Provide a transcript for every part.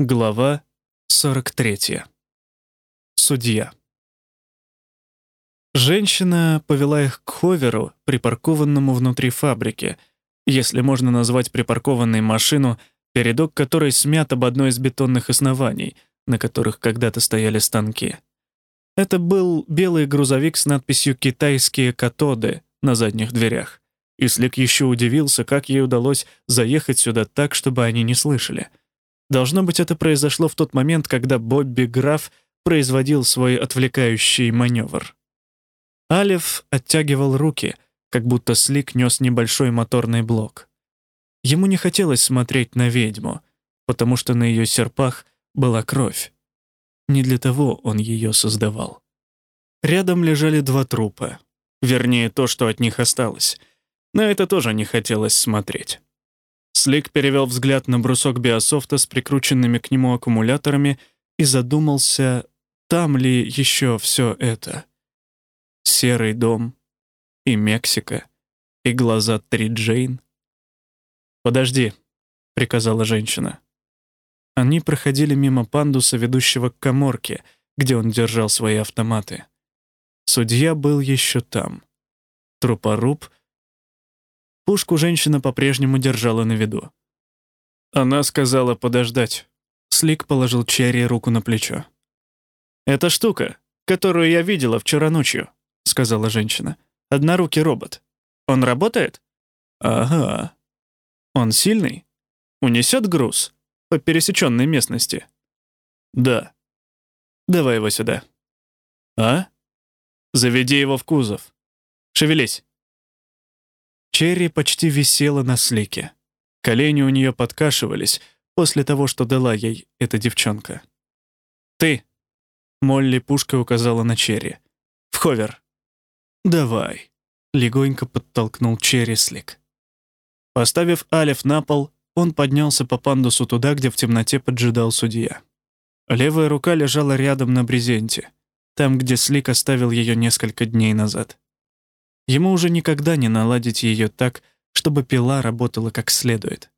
Глава 43. Судья. Женщина повела их к ховеру, припаркованному внутри фабрики, если можно назвать припаркованной машину, передок которой смят об одно из бетонных оснований, на которых когда-то стояли станки. Это был белый грузовик с надписью «Китайские катоды» на задних дверях. И Слик еще удивился, как ей удалось заехать сюда так, чтобы они не слышали — Должно быть, это произошло в тот момент, когда Бобби Граф производил свой отвлекающий маневр. Алиф оттягивал руки, как будто Слик нес небольшой моторный блок. Ему не хотелось смотреть на ведьму, потому что на ее серпах была кровь. Не для того он ее создавал. Рядом лежали два трупа. Вернее, то, что от них осталось. На это тоже не хотелось смотреть. Слик перевел взгляд на брусок биософта с прикрученными к нему аккумуляторами и задумался, там ли еще все это. Серый дом и Мексика, и глаза Три Джейн. «Подожди», — приказала женщина. Они проходили мимо пандуса, ведущего к коморке, где он держал свои автоматы. Судья был еще там. Трупоруб — Пушку женщина по-прежнему держала на виду. Она сказала подождать. Слик положил Черри руку на плечо. «Это штука, которую я видела вчера ночью», — сказала женщина. «Однорукий робот. Он работает?» «Ага». «Он сильный? Унесет груз по пересеченной местности?» «Да». «Давай его сюда». «А?» «Заведи его в кузов. Шевелись». Черри почти висела на Слике. Колени у нее подкашивались после того, что дала ей эта девчонка. «Ты!» — Молли пушкой указала на Черри. «В ховер!» «Давай!» — легонько подтолкнул Черри Слик. Поставив Алеф на пол, он поднялся по пандусу туда, где в темноте поджидал судья. Левая рука лежала рядом на брезенте, там, где Слик оставил ее несколько дней назад. Ему уже никогда не наладить ее так, чтобы пила работала как следует.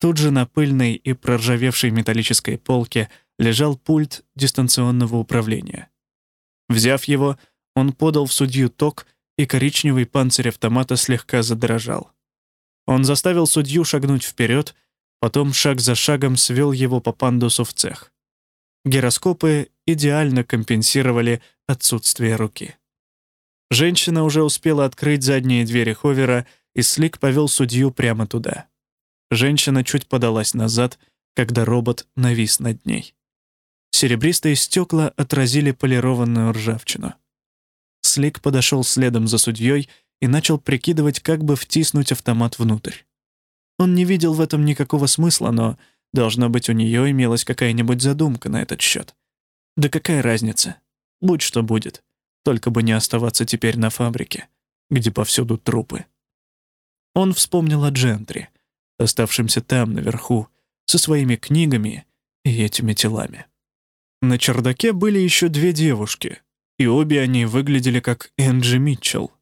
Тут же на пыльной и проржавевшей металлической полке лежал пульт дистанционного управления. Взяв его, он подал в судью ток, и коричневый панцирь автомата слегка задрожал. Он заставил судью шагнуть вперед, потом шаг за шагом свел его по пандусу в цех. Гироскопы идеально компенсировали отсутствие руки. Женщина уже успела открыть задние двери ховера, и Слик повел судью прямо туда. Женщина чуть подалась назад, когда робот навис над ней. Серебристые стекла отразили полированную ржавчину. Слик подошел следом за судьей и начал прикидывать, как бы втиснуть автомат внутрь. Он не видел в этом никакого смысла, но, должно быть, у нее имелась какая-нибудь задумка на этот счет. Да какая разница? Будь что будет. Только бы не оставаться теперь на фабрике, где повсюду трупы. Он вспомнил о Джентри, оставшемся там, наверху, со своими книгами и этими телами. На чердаке были еще две девушки, и обе они выглядели как Энджи Митчелл.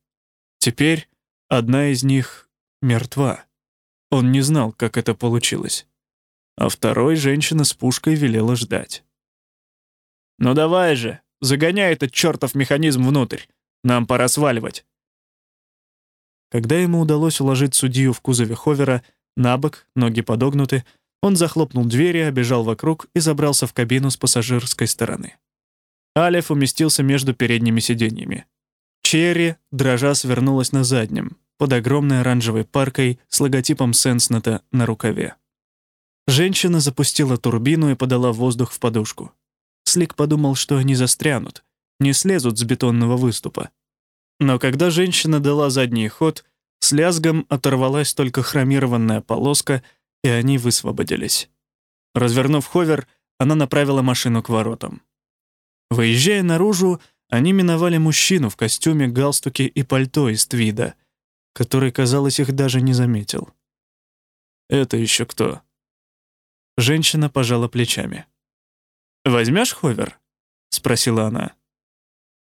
Теперь одна из них мертва. Он не знал, как это получилось. А второй женщина с пушкой велела ждать. «Ну давай же!» Загоняй этот чертов механизм внутрь. Нам пора сваливать». Когда ему удалось уложить судью в кузове ховера, на бок, ноги подогнуты, он захлопнул двери, обежал вокруг и забрался в кабину с пассажирской стороны. Алиф уместился между передними сиденьями. Черри, дрожа, свернулась на заднем, под огромной оранжевой паркой с логотипом Сенснета на рукаве. Женщина запустила турбину и подала воздух в подушку. Слик подумал, что они застрянут, не слезут с бетонного выступа. Но когда женщина дала задний ход, с лязгом оторвалась только хромированная полоска, и они высвободились. Развернув ховер, она направила машину к воротам. Выезжая наружу, они миновали мужчину в костюме, галстуке и пальто из твида, который, казалось, их даже не заметил. «Это еще кто?» Женщина пожала плечами. «Возьмешь ховер?» — спросила она.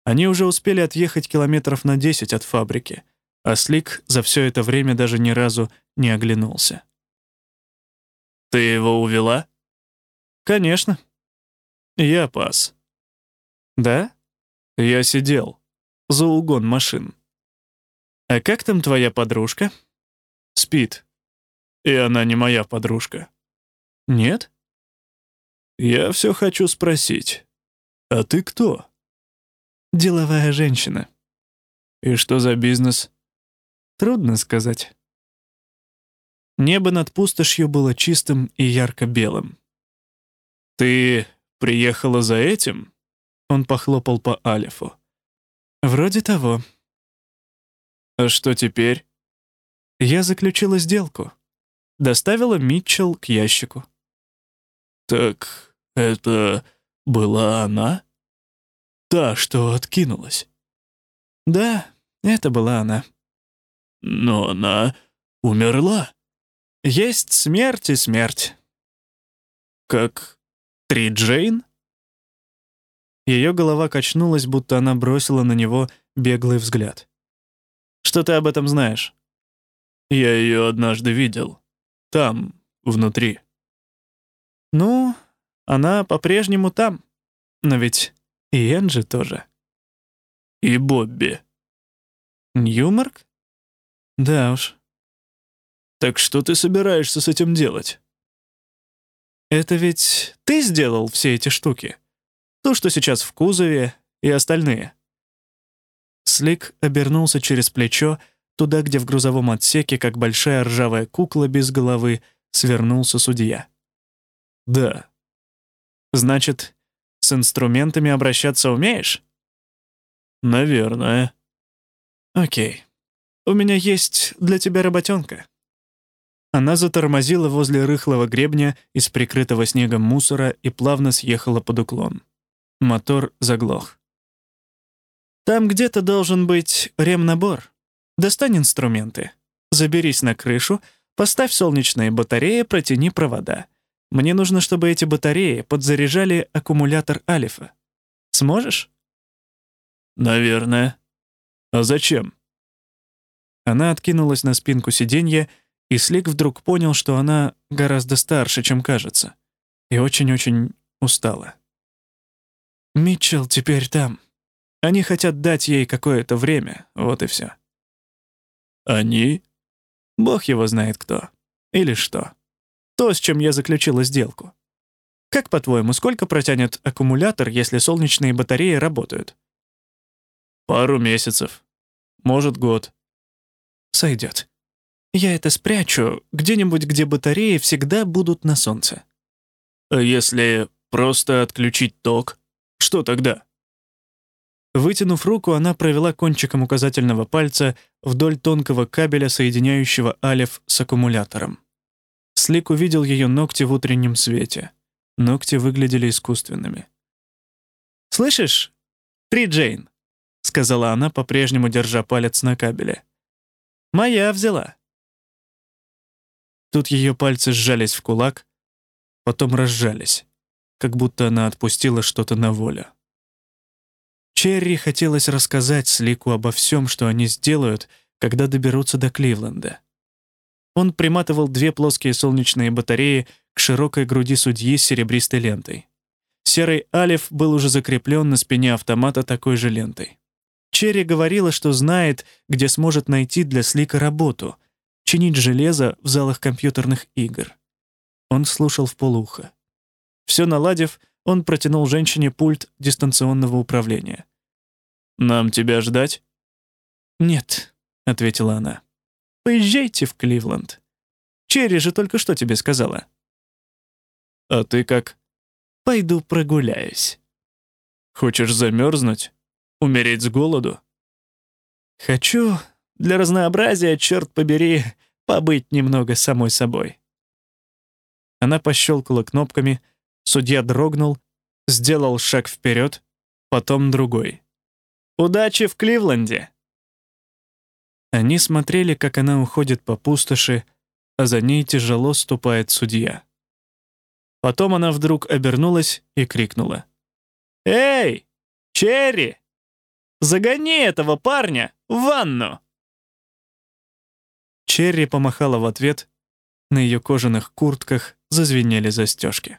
Они уже успели отъехать километров на 10 от фабрики, а Слик за все это время даже ни разу не оглянулся. «Ты его увела?» Конечно. Я пас. Да? Я сидел. За угон машин. А как там твоя подружка? Спит. И она не моя подружка. Нет? Я все хочу спросить. А ты кто? Деловая женщина. И что за бизнес? Трудно сказать. Небо над пустошью было чистым и ярко-белым. «Ты приехала за этим?» Он похлопал по Алифу. «Вроде того». «А что теперь?» «Я заключила сделку. Доставила Митчелл к ящику». «Так это была она? Та, что откинулась?» «Да, это была она». «Но она умерла?» «Есть смерть и смерть». «Как Три Джейн?» Ее голова качнулась, будто она бросила на него беглый взгляд. «Что ты об этом знаешь?» «Я ее однажды видел. Там, внутри». «Ну, она по-прежнему там. Но ведь и Энджи тоже». «И Бобби». «Ньюмарк?» «Да уж». «Так что ты собираешься с этим делать?» Это ведь ты сделал все эти штуки? То, что сейчас в кузове, и остальные. Слик обернулся через плечо, туда, где в грузовом отсеке, как большая ржавая кукла без головы, свернулся судья. «Да». «Значит, с инструментами обращаться умеешь?» «Наверное». «Окей. У меня есть для тебя работенка. Она затормозила возле рыхлого гребня из прикрытого снегом мусора и плавно съехала под уклон. Мотор заглох. «Там где-то должен быть ремнабор. Достань инструменты. Заберись на крышу, поставь солнечные батареи, протяни провода. Мне нужно, чтобы эти батареи подзаряжали аккумулятор Алифа. Сможешь?» «Наверное. А зачем?» Она откинулась на спинку сиденья и Слик вдруг понял, что она гораздо старше, чем кажется, и очень-очень устала. «Митчелл теперь там. Они хотят дать ей какое-то время, вот и все. «Они?» Бог его знает кто. Или что. То, с чем я заключила сделку. Как, по-твоему, сколько протянет аккумулятор, если солнечные батареи работают? Пару месяцев. Может, год. Сойдет. Я это спрячу где-нибудь, где батареи всегда будут на солнце. А если просто отключить ток, что тогда? Вытянув руку, она провела кончиком указательного пальца вдоль тонкого кабеля, соединяющего алиф с аккумулятором. Слик увидел ее ногти в утреннем свете. Ногти выглядели искусственными. «Слышишь? Три Джейн», — сказала она, по-прежнему держа палец на кабеле. «Моя взяла. Тут ее пальцы сжались в кулак, потом разжались, как будто она отпустила что-то на волю. Черри хотелось рассказать Слику обо всем, что они сделают, когда доберутся до Кливленда. Он приматывал две плоские солнечные батареи к широкой груди судьи с серебристой лентой. Серый алиф был уже закреплен на спине автомата такой же лентой. Черри говорила, что знает, где сможет найти для Слика работу, чинить железо в залах компьютерных игр. Он слушал в полухо. Все наладив, он протянул женщине пульт дистанционного управления. «Нам тебя ждать?» «Нет», — ответила она. «Поезжайте в Кливленд. Черри же только что тебе сказала». «А ты как?» «Пойду прогуляюсь». «Хочешь замерзнуть? Умереть с голоду?» «Хочу для разнообразия, черт побери, побыть немного самой собой. Она пощелкала кнопками, судья дрогнул, сделал шаг вперед, потом другой. «Удачи в Кливленде!» Они смотрели, как она уходит по пустоши, а за ней тяжело ступает судья. Потом она вдруг обернулась и крикнула. «Эй, Черри! Загони этого парня в ванну!» Черри помахала в ответ, на ее кожаных куртках зазвенели застежки.